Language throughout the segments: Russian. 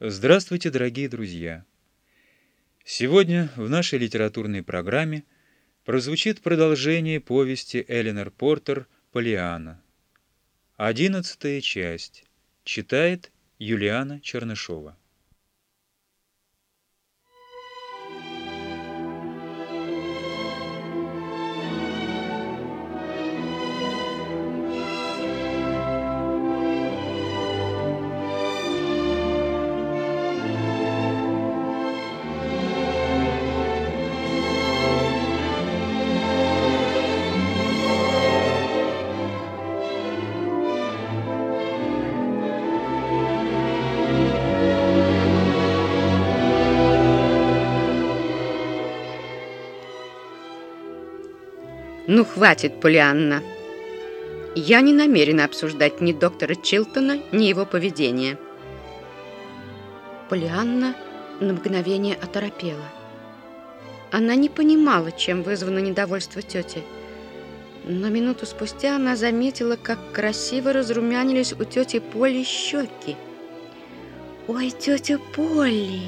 Здравствуйте, дорогие друзья! Сегодня в нашей литературной программе прозвучит продолжение повести Эленор Портер «Полиана». Одиннадцатая часть. Читает Юлиана Чернышова. Ну, хватит, Полианна. Я не намерена обсуждать ни доктора Чилтона, ни его поведение. Полианна на мгновение оторопела. Она не понимала, чем вызвано недовольство тети. Но минуту спустя она заметила, как красиво разрумянились у тети Поли щеки. «Ой, тетя Полли,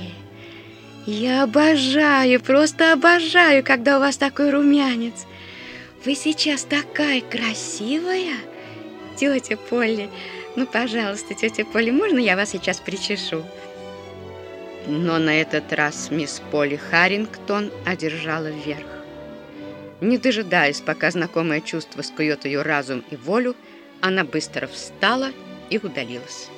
я обожаю, просто обожаю, когда у вас такой румянец. Вы сейчас такая красивая, тетя Полли. Ну, пожалуйста, тетя Полли, можно я вас сейчас причешу? Но на этот раз мисс Полли Харрингтон одержала вверх. Не дожидаясь, пока знакомое чувство скует ее разум и волю, она быстро встала и удалилась.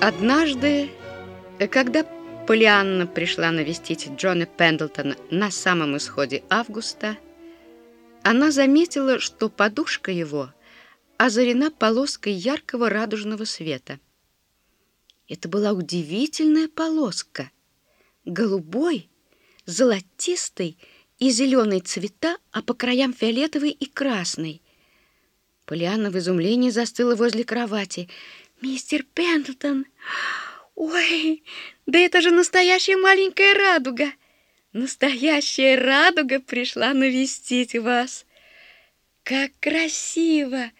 Однажды, когда Полианна пришла навестить Джона Пендлтона на самом исходе августа, она заметила, что подушка его озарена полоской яркого радужного света. Это была удивительная полоска, голубой, золотистый и зеленый цвета, а по краям фиолетовый и красный. Полианна в изумлении застыла возле кровати — «Мистер Пендлтон! Ой, да это же настоящая маленькая радуга! Настоящая радуга пришла навестить вас! Как красиво!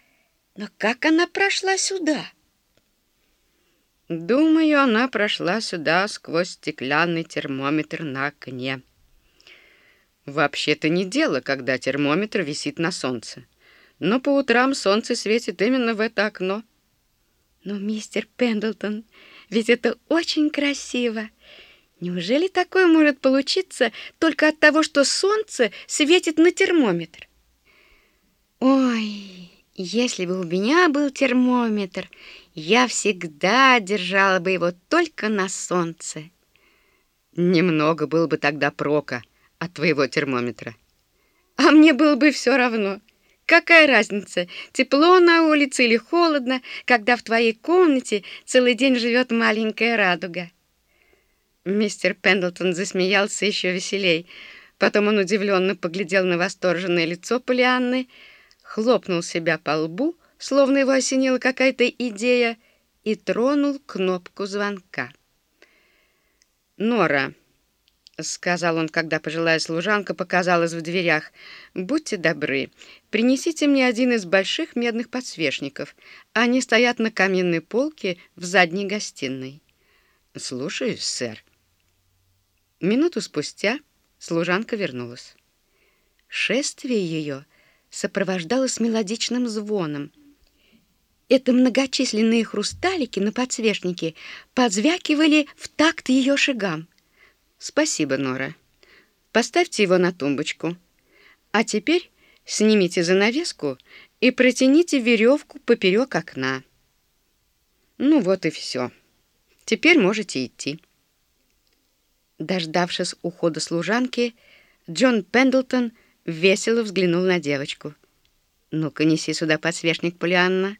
Но как она прошла сюда?» Думаю, она прошла сюда сквозь стеклянный термометр на окне. Вообще-то не дело, когда термометр висит на солнце. Но по утрам солнце светит именно в это окно. Но, мистер Пендлтон, ведь это очень красиво. Неужели такое может получиться только от того, что солнце светит на термометр? Ой, если бы у меня был термометр, я всегда держала бы его только на солнце. Немного было бы тогда прока от твоего термометра. А мне было бы все равно. Какая разница, тепло на улице или холодно, когда в твоей комнате целый день живет маленькая радуга?» Мистер Пендлтон засмеялся еще веселей. Потом он удивленно поглядел на восторженное лицо Полианны, хлопнул себя по лбу, словно его осенила какая-то идея, и тронул кнопку звонка. «Нора», — сказал он, когда пожилая служанка показалась в дверях. «Будьте добры, принесите мне один из больших медных подсвечников. Они стоят на каминной полке в задней гостиной». «Слушаюсь, сэр». Минуту спустя служанка вернулась. Шествие ее сопровождалось мелодичным звоном. Это многочисленные хрусталики на подсвечнике подзвякивали в такт ее шагам. Спасибо, Нора. Поставьте его на тумбочку. А теперь снимите занавеску и протяните веревку поперек окна. Ну вот и все. Теперь можете идти. Дождавшись ухода служанки, Джон Пендлтон весело взглянул на девочку. «Ну-ка, неси сюда подсвечник, Полианна».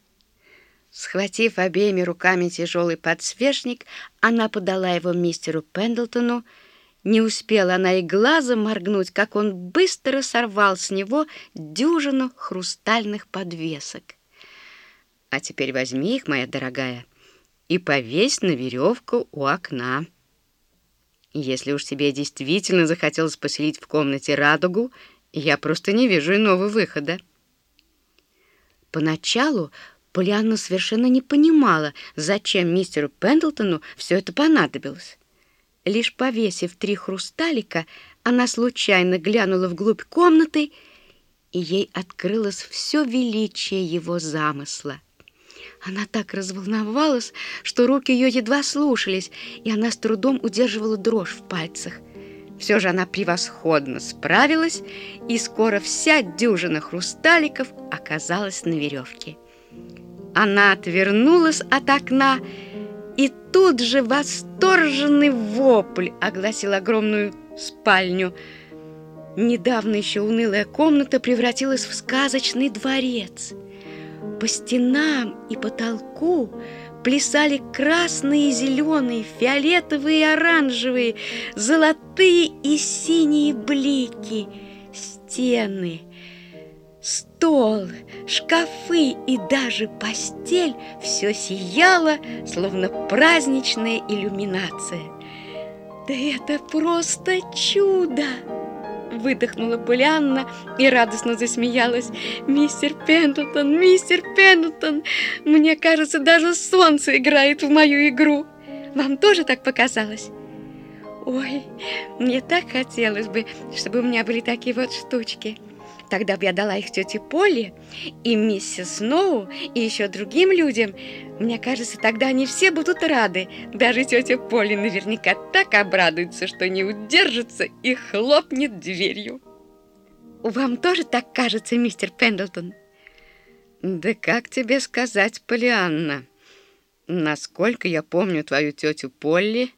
Схватив обеими руками тяжелый подсвечник, она подала его мистеру Пендлтону, не успела она и глазом моргнуть, как он быстро сорвал с него дюжину хрустальных подвесок. «А теперь возьми их, моя дорогая, и повесь на веревку у окна». Если уж тебе действительно захотелось поселить в комнате радугу, я просто не вижу иного выхода. Поначалу Полианна совершенно не понимала, зачем мистеру Пендлтону все это понадобилось. Лишь повесив три хрусталика, она случайно глянула вглубь комнаты, и ей открылось все величие его замысла. Она так разволновалась, что руки ее едва слушались, и она с трудом удерживала дрожь в пальцах. Все же она превосходно справилась, и скоро вся дюжина хрусталиков оказалась на веревке. Она отвернулась от окна, и тут же восторженный вопль огласил огромную спальню. Недавно еще унылая комната превратилась в сказочный дворец — по стенам и потолку плясали красные, зеленые, фиолетовые оранжевые, золотые и синие блики. Стены, стол, шкафы и даже постель все сияло, словно праздничная иллюминация. Да это просто чудо! Выдохнула Полианна и радостно засмеялась. «Мистер Пендлтон, мистер Пендлтон, мне кажется, даже солнце играет в мою игру. Вам тоже так показалось?» «Ой, мне так хотелось бы, чтобы у меня были такие вот штучки». Тогда бы я дала их тете Полли и миссис Сноу и еще другим людям. Мне кажется, тогда они все будут рады. Даже тетя Полли наверняка так обрадуется, что не удержится и хлопнет дверью. Вам тоже так кажется, мистер Пендлтон? Да как тебе сказать, Полианна? Насколько я помню твою тетю Полли,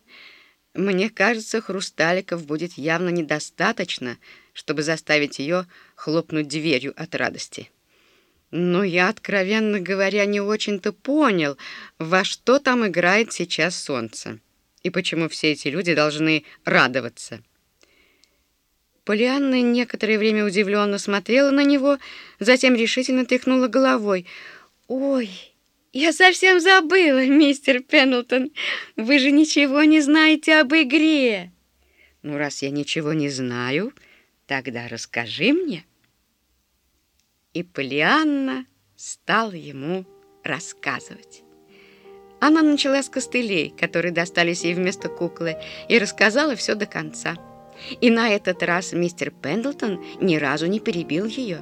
мне кажется, хрусталиков будет явно недостаточно, чтобы заставить ее хлопнуть дверью от радости. Но я, откровенно говоря, не очень-то понял, во что там играет сейчас солнце, и почему все эти люди должны радоваться. Полианна некоторое время удивленно смотрела на него, затем решительно тряхнула головой. «Ой, я совсем забыла, мистер Пендлтон, вы же ничего не знаете об игре!» «Ну, раз я ничего не знаю, тогда расскажи мне». И Полианна стала ему рассказывать. Она начала с костылей, которые достались ей вместо куклы, и рассказала все до конца. И на этот раз мистер Пендлтон ни разу не перебил ее.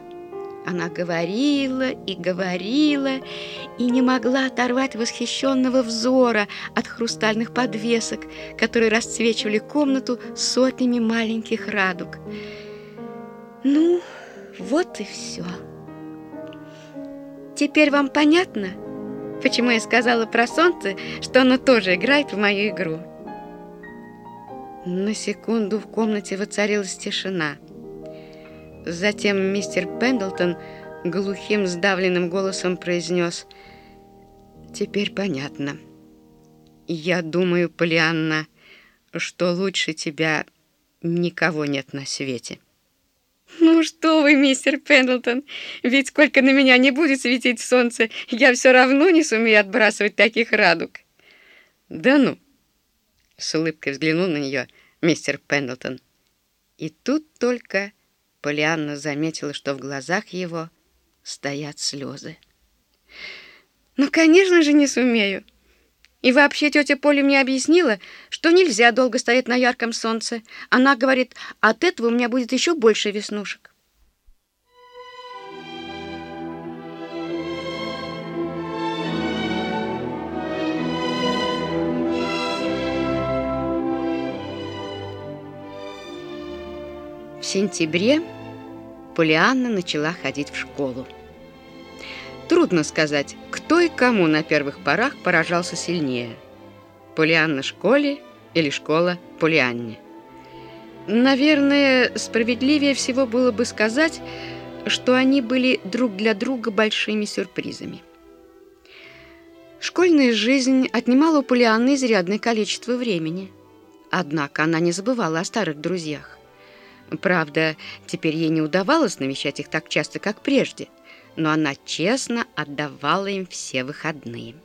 Она говорила и говорила, и не могла оторвать восхищенного взора от хрустальных подвесок, которые расцвечивали комнату сотнями маленьких радуг. Ну, вот и все. Теперь вам понятно, почему я сказала про солнце, что оно тоже играет в мою игру? На секунду в комнате воцарилась тишина. Затем мистер Пендлтон глухим сдавленным голосом произнес «Теперь понятно. Я думаю, Полианна, что лучше тебя никого нет на свете». «Ну что вы, мистер Пендлтон, ведь сколько на меня не будет светить солнце, я все равно не сумею отбрасывать таких радуг». «Да ну!» — с улыбкой взглянул на нее мистер Пендлтон. И тут только Полианна заметила, что в глазах его стоят слезы. «Ну, конечно же, не сумею!» И вообще тетя Поля мне объяснила, что нельзя долго стоять на ярком солнце. Она говорит, от этого у меня будет еще больше веснушек. В сентябре Полианна начала ходить в школу. Трудно сказать, кто и кому на первых порах поражался сильнее. Полианна школе или школа Полианне. Наверное, справедливее всего было бы сказать, что они были друг для друга большими сюрпризами. Школьная жизнь отнимала у Полианны изрядное количество времени. Однако она не забывала о старых друзьях. Правда, теперь ей не удавалось навещать их так часто, как прежде – но она честно отдавала им все выходные.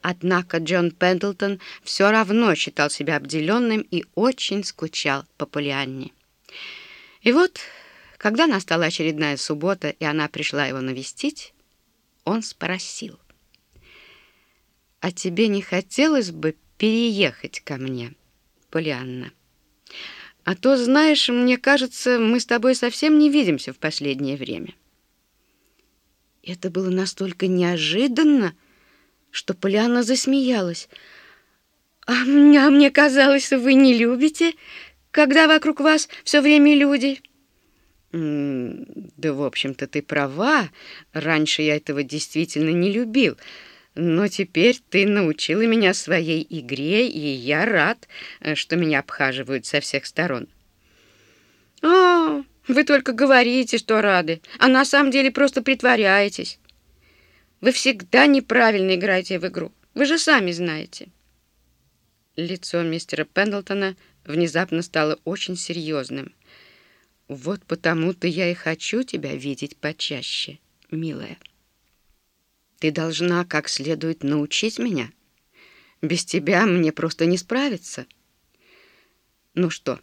Однако Джон Пендлтон все равно считал себя обделенным и очень скучал по Полианне. И вот, когда настала очередная суббота, и она пришла его навестить, он спросил, «А тебе не хотелось бы переехать ко мне, Полианна? А то, знаешь, мне кажется, мы с тобой совсем не видимся в последнее время». Это было настолько неожиданно, что Полианна засмеялась. «А мне, а мне казалось, вы не любите, когда вокруг вас все время люди». «Да, в общем-то, ты права. Раньше я этого действительно не любил. Но теперь ты научила меня своей игре, и я рад, что меня обхаживают со всех сторон». «О, вы только говорите, что рады, а на самом деле просто притворяетесь. Вы всегда неправильно играете в игру. Вы же сами знаете». Лицо мистера Пендлтона внезапно стало очень серьезным. «Вот потому-то я и хочу тебя видеть почаще, милая. Ты должна как следует научить меня. Без тебя мне просто не справиться. Ну что,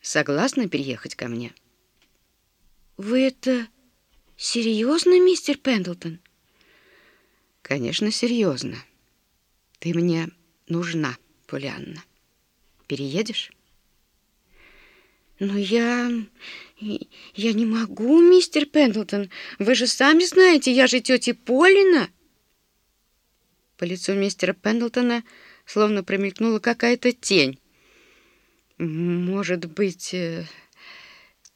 согласна переехать ко мне?» «Вы это серьезно, мистер Пендлтон?» Конечно, серьезно. Ты мне нужна, Полианна. Переедешь? Но я... я не могу, мистер Пендлтон. Вы же сами знаете, я же тетя Полина. По лицу мистера Пендлтона словно промелькнула какая-то тень. Может быть, э,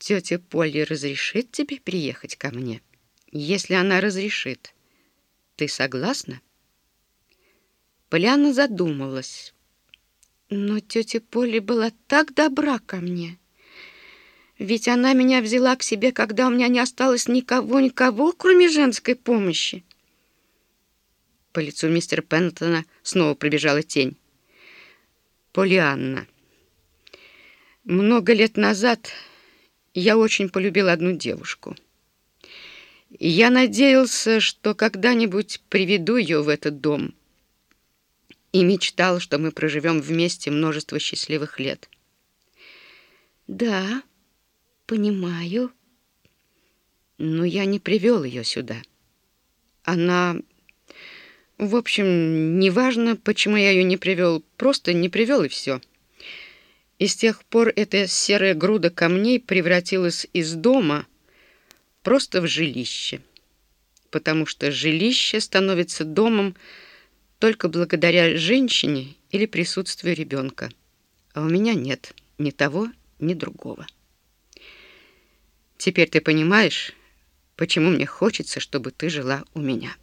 тетя Полли разрешит тебе приехать ко мне? Если она разрешит. Ты согласна? Поляна задумалась. Но тетя Поля была так добра ко мне. Ведь она меня взяла к себе, когда у меня не осталось никого-никого, кроме женской помощи. По лицу мистера Пентона снова пробежала тень. Полианна. Много лет назад я очень полюбил одну девушку — я надеялся, что когда-нибудь приведу ее в этот дом. И мечтал, что мы проживем вместе множество счастливых лет. Да, понимаю. Но я не привел ее сюда. Она... В общем, неважно, почему я ее не привел, просто не привел и все. И с тех пор эта серая груда камней превратилась из дома просто в жилище, потому что жилище становится домом только благодаря женщине или присутствию ребенка. А у меня нет ни того, ни другого. Теперь ты понимаешь, почему мне хочется, чтобы ты жила у меня.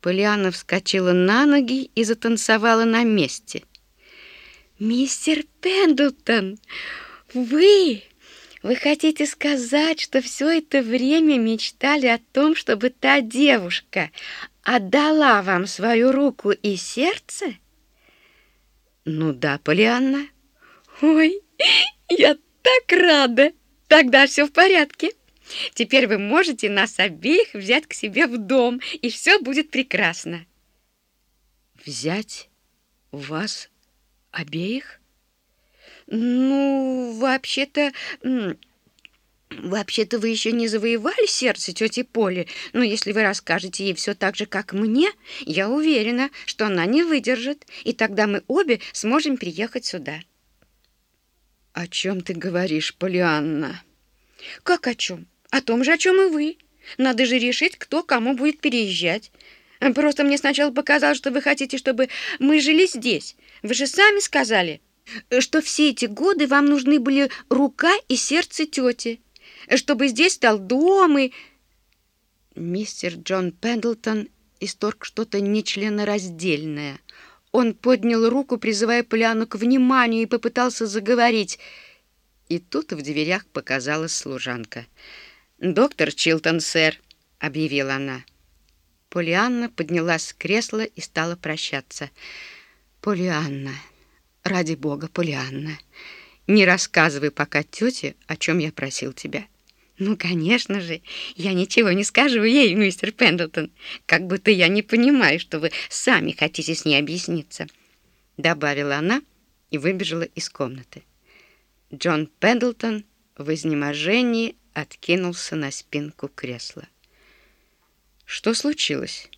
Полиана вскочила на ноги и затанцевала на месте. «Мистер Пендлтон, вы...» Вы хотите сказать, что все это время мечтали о том, чтобы та девушка отдала вам свою руку и сердце? Ну да, Полианна. Ой, я так рада. Тогда все в порядке. Теперь вы можете нас обеих взять к себе в дом, и все будет прекрасно. Взять вас обеих? Ну, вообще-то... Вообще-то вы еще не завоевали сердце тети Поли, но если вы расскажете ей все так же, как мне, я уверена, что она не выдержит, и тогда мы обе сможем приехать сюда. О чем ты говоришь, Полианна? Как о чем? О том же, о чем и вы. Надо же решить, кто кому будет переезжать. Просто мне сначала показалось, что вы хотите, чтобы мы жили здесь. Вы же сами сказали что все эти годы вам нужны были рука и сердце тети, чтобы здесь стал дом и... Мистер Джон Пендлтон исторг что-то нечленораздельное. Он поднял руку, призывая Поляну к вниманию, и попытался заговорить. И тут в дверях показалась служанка. «Доктор Чилтон, сэр», — объявила она. Полианна поднялась с кресла и стала прощаться. «Полианна», Ради бога, Полианна, не рассказывай пока тете, о чем я просил тебя. Ну, конечно же, я ничего не скажу ей, мистер Пендлтон, как будто я не понимаю, что вы сами хотите с ней объясниться, добавила она и выбежала из комнаты. Джон Пендлтон в изнеможении откинулся на спинку кресла. «Что случилось?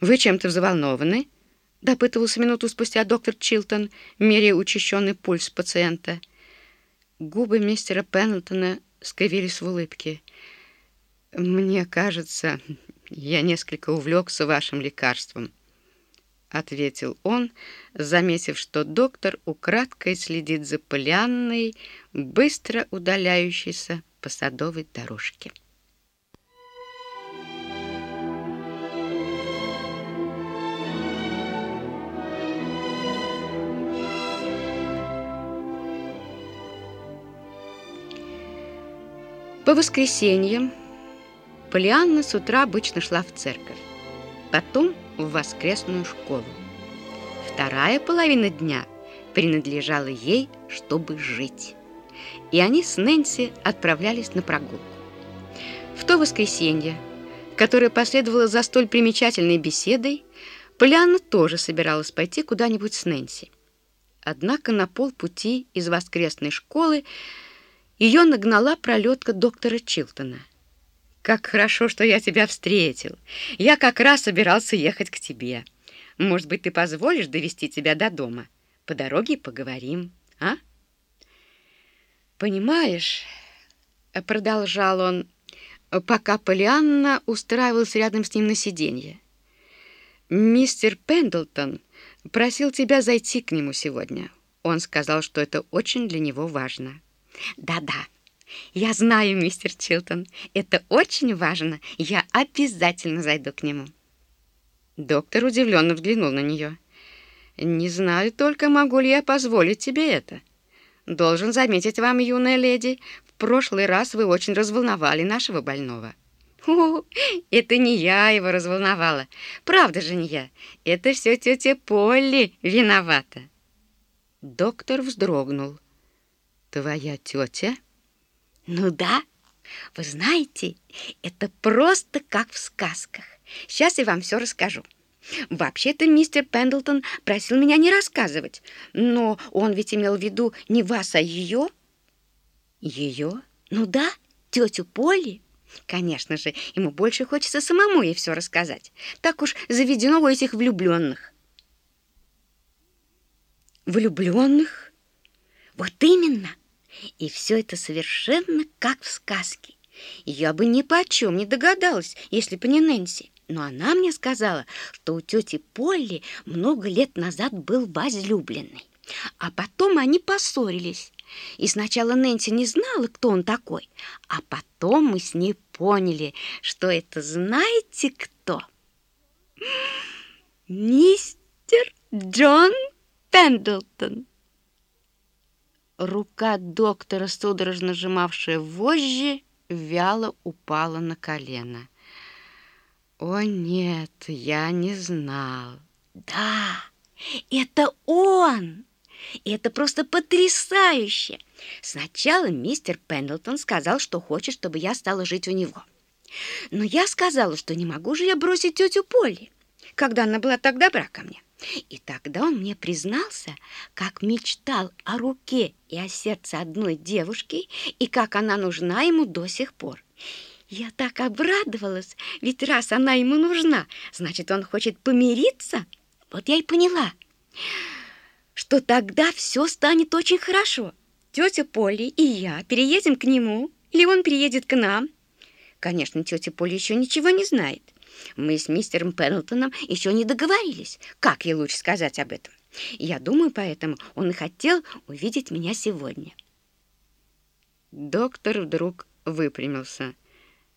Вы чем-то взволнованы?» — допытывался минуту спустя доктор Чилтон, меряя учащенный пульс пациента. Губы мистера Пендлтона скривились в улыбке. «Мне кажется, я несколько увлекся вашим лекарством», — ответил он, заметив, что доктор украдкой следит за Полианной, быстро удаляющейся по садовой дорожке. По воскресеньям Полианна с утра обычно шла в церковь, потом в воскресную школу. Вторая половина дня принадлежала ей, чтобы жить. И они с Нэнси отправлялись на прогулку. В то воскресенье, которое последовало за столь примечательной беседой, Полианна тоже собиралась пойти куда-нибудь с Нэнси. Однако на полпути из воскресной школы ее нагнала пролетка доктора Чилтона. «Как хорошо, что я тебя встретил. Я как раз собирался ехать к тебе. Может быть, ты позволишь довести тебя до дома? По дороге поговорим, а?» «Понимаешь», — продолжал он, пока Полианна устраивалась рядом с ним на сиденье, «мистер Пендлтон просил тебя зайти к нему сегодня. Он сказал, что это очень для него важно». Да-да, я знаю, мистер Чилтон, это очень важно. Я обязательно зайду к нему. Доктор удивленно взглянул на нее. Не знаю только, могу ли я позволить тебе это. Должен заметить вам, юная леди, в прошлый раз вы очень разволновали нашего больного. О, это не я его разволновала. Правда же не я. Это все тетя Полли виновата. Доктор вздрогнул. Твоя тетя? Ну да. Вы знаете, это просто как в сказках. Сейчас я вам все расскажу. Вообще-то мистер Пендлтон просил меня не рассказывать, но он ведь имел в виду не вас, а ее. Ее? Ну да, тетю Полли. Конечно же, ему больше хочется самому ей все рассказать. Так уж заведено у этих влюбленных. Влюбленных? Вот именно. И все это совершенно как в сказке. Я бы ни по чем не догадалась, если бы не Нэнси. Но она мне сказала, что у тети Полли много лет назад был возлюбленный. А потом они поссорились. И сначала Нэнси не знала, кто он такой, а потом мы с ней поняли, что это знаете кто? Мистер Джон Пендлтон. Рука доктора, судорожно сжимавшая вожжи, вяло упала на колено. «О, нет, я не знал». «Да, это он!» Это просто потрясающе! Сначала мистер Пендлтон сказал, что хочет, чтобы я стала жить у него. Но я сказала, что не могу же я бросить тетю Полли, когда она была так добра ко мне. И тогда он мне признался, как мечтал о руке и о сердце одной девушки, и как она нужна ему до сих пор. Я так обрадовалась, ведь раз она ему нужна, значит, он хочет помириться. Вот я и поняла, что тогда все станет очень хорошо. Тетя Полли и я переедем к нему, или он приедет к нам. Конечно, тетя Полли еще ничего не знает. Мы с мистером Пендлтоном еще не договорились, как ей лучше сказать об этом. Я думаю, поэтому он и хотел увидеть меня сегодня. Доктор вдруг выпрямился.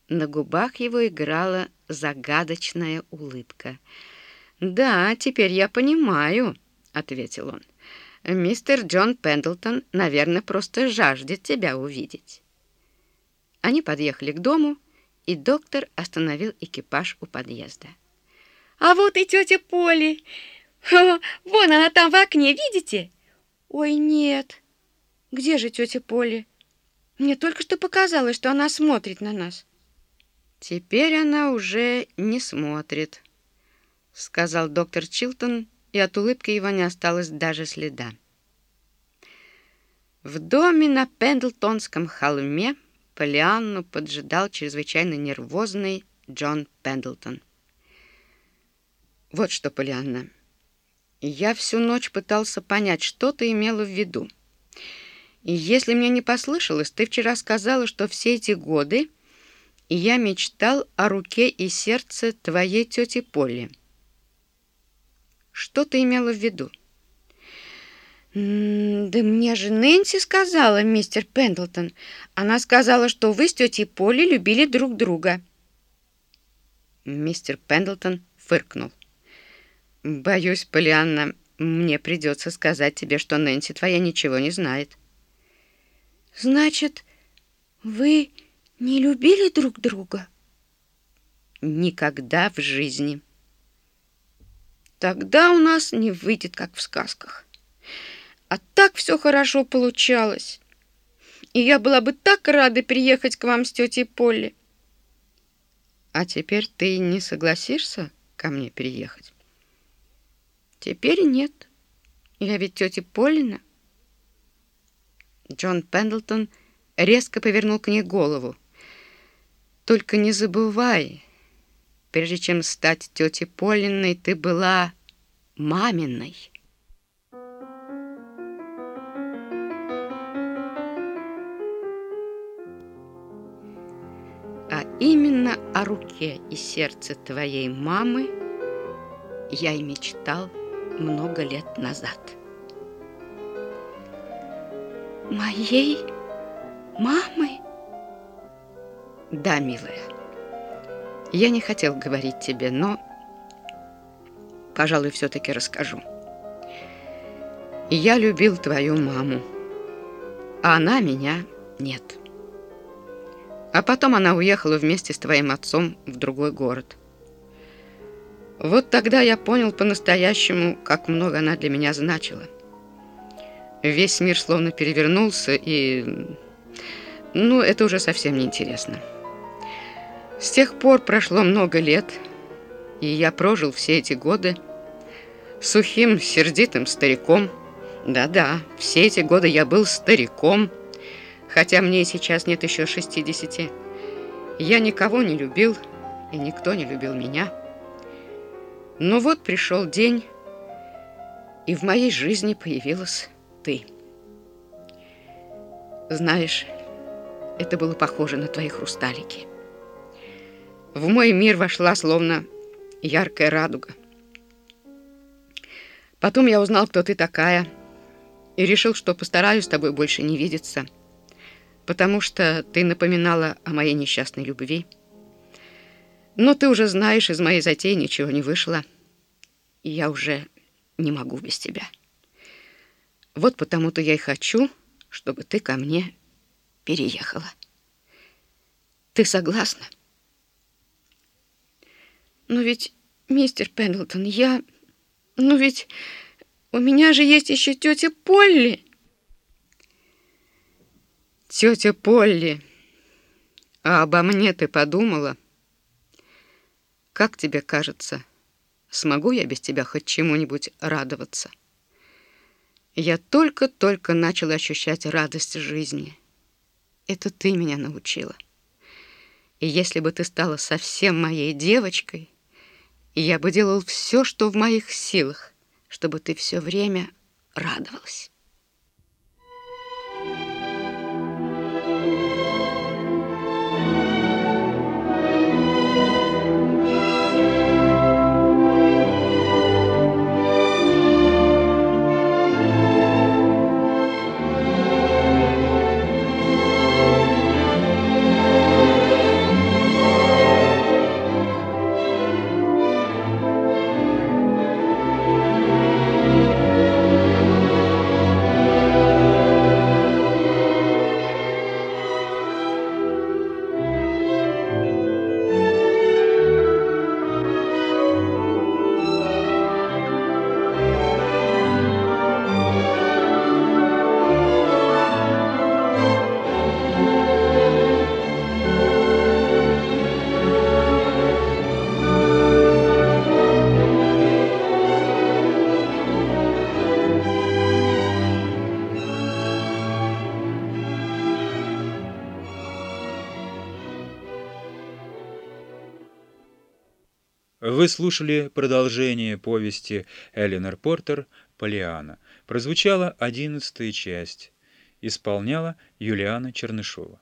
На губах его играла загадочная улыбка. «Да, теперь я понимаю», — ответил он. «Мистер Джон Пендлтон, наверное, просто жаждет тебя увидеть». Они подъехали к дому, и доктор остановил экипаж у подъезда. «А вот и тетя Поли! Вон она там в окне, видите?» «Ой, нет! Где же тетя Поли?» Мне только что показалось, что она смотрит на нас. Теперь она уже не смотрит, сказал доктор Чилтон, и от улыбки его не осталось даже следа. В доме на Пендлтонском холме Полианну поджидал чрезвычайно нервозный Джон Пендлтон. Вот что, Полианна, я всю ночь пытался понять, что ты имела в виду. И если мне не послышалось, ты вчера сказала, что все эти годы я мечтал о руке и сердце твоей тети Полли. Что ты имела в виду? «Да мне же Нэнси сказала, мистер Пендлтон. Она сказала, что вы с тетей Полли любили друг друга». Мистер Пендлтон фыркнул. «Боюсь, Полианна, мне придется сказать тебе, что Нэнси твоя ничего не знает». «Значит, вы не любили друг друга?» «Никогда в жизни». «Тогда у нас не выйдет, как в сказках». А так все хорошо получалось. И я была бы так рада приехать к вам с тетей Полли. А теперь ты не согласишься ко мне переехать? Теперь нет. Я ведь тетя Поллина. Джон Пендлтон резко повернул к ней голову. Только не забывай, прежде чем стать тетей Полиной, ты была маминой. О руке и сердце твоей мамы я и мечтал много лет назад. Моей мамы? Да, милая. Я не хотел говорить тебе, но, пожалуй, все-таки расскажу. Я любил твою маму, а она меня нет. А потом она уехала вместе с твоим отцом в другой город. Вот тогда я понял по-настоящему, как много она для меня значила. Весь мир словно перевернулся, и... Ну, это уже совсем не интересно. С тех пор прошло много лет, и я прожил все эти годы сухим, сердитым стариком. Да-да, все эти годы я был стариком, хотя мне сейчас нет еще 60. Я никого не любил, и никто не любил меня. Но вот пришел день, и в моей жизни появилась ты. Знаешь, это было похоже на твои хрусталики. В мой мир вошла словно яркая радуга. Потом я узнал, кто ты такая, и решил, что постараюсь с тобой больше не видеться – потому что ты напоминала о моей несчастной любви. Но ты уже знаешь, из моей затеи ничего не вышло, и я уже не могу без тебя. Вот потому-то я и хочу, чтобы ты ко мне переехала. Ты согласна? Но ведь, мистер Пендлтон, я... Ну ведь у меня же есть еще тетя Полли. Тетя Полли, а обо мне ты подумала? Как тебе кажется, смогу я без тебя хоть чему-нибудь радоваться? Я только-только начала ощущать радость жизни. Это ты меня научила. И если бы ты стала совсем моей девочкой, я бы делал все, что в моих силах, чтобы ты все время радовалась. Вы слушали продолжение повести Эленор Портер «Полиана». Прозвучала одиннадцатая часть. Исполняла Юлиана Чернышова.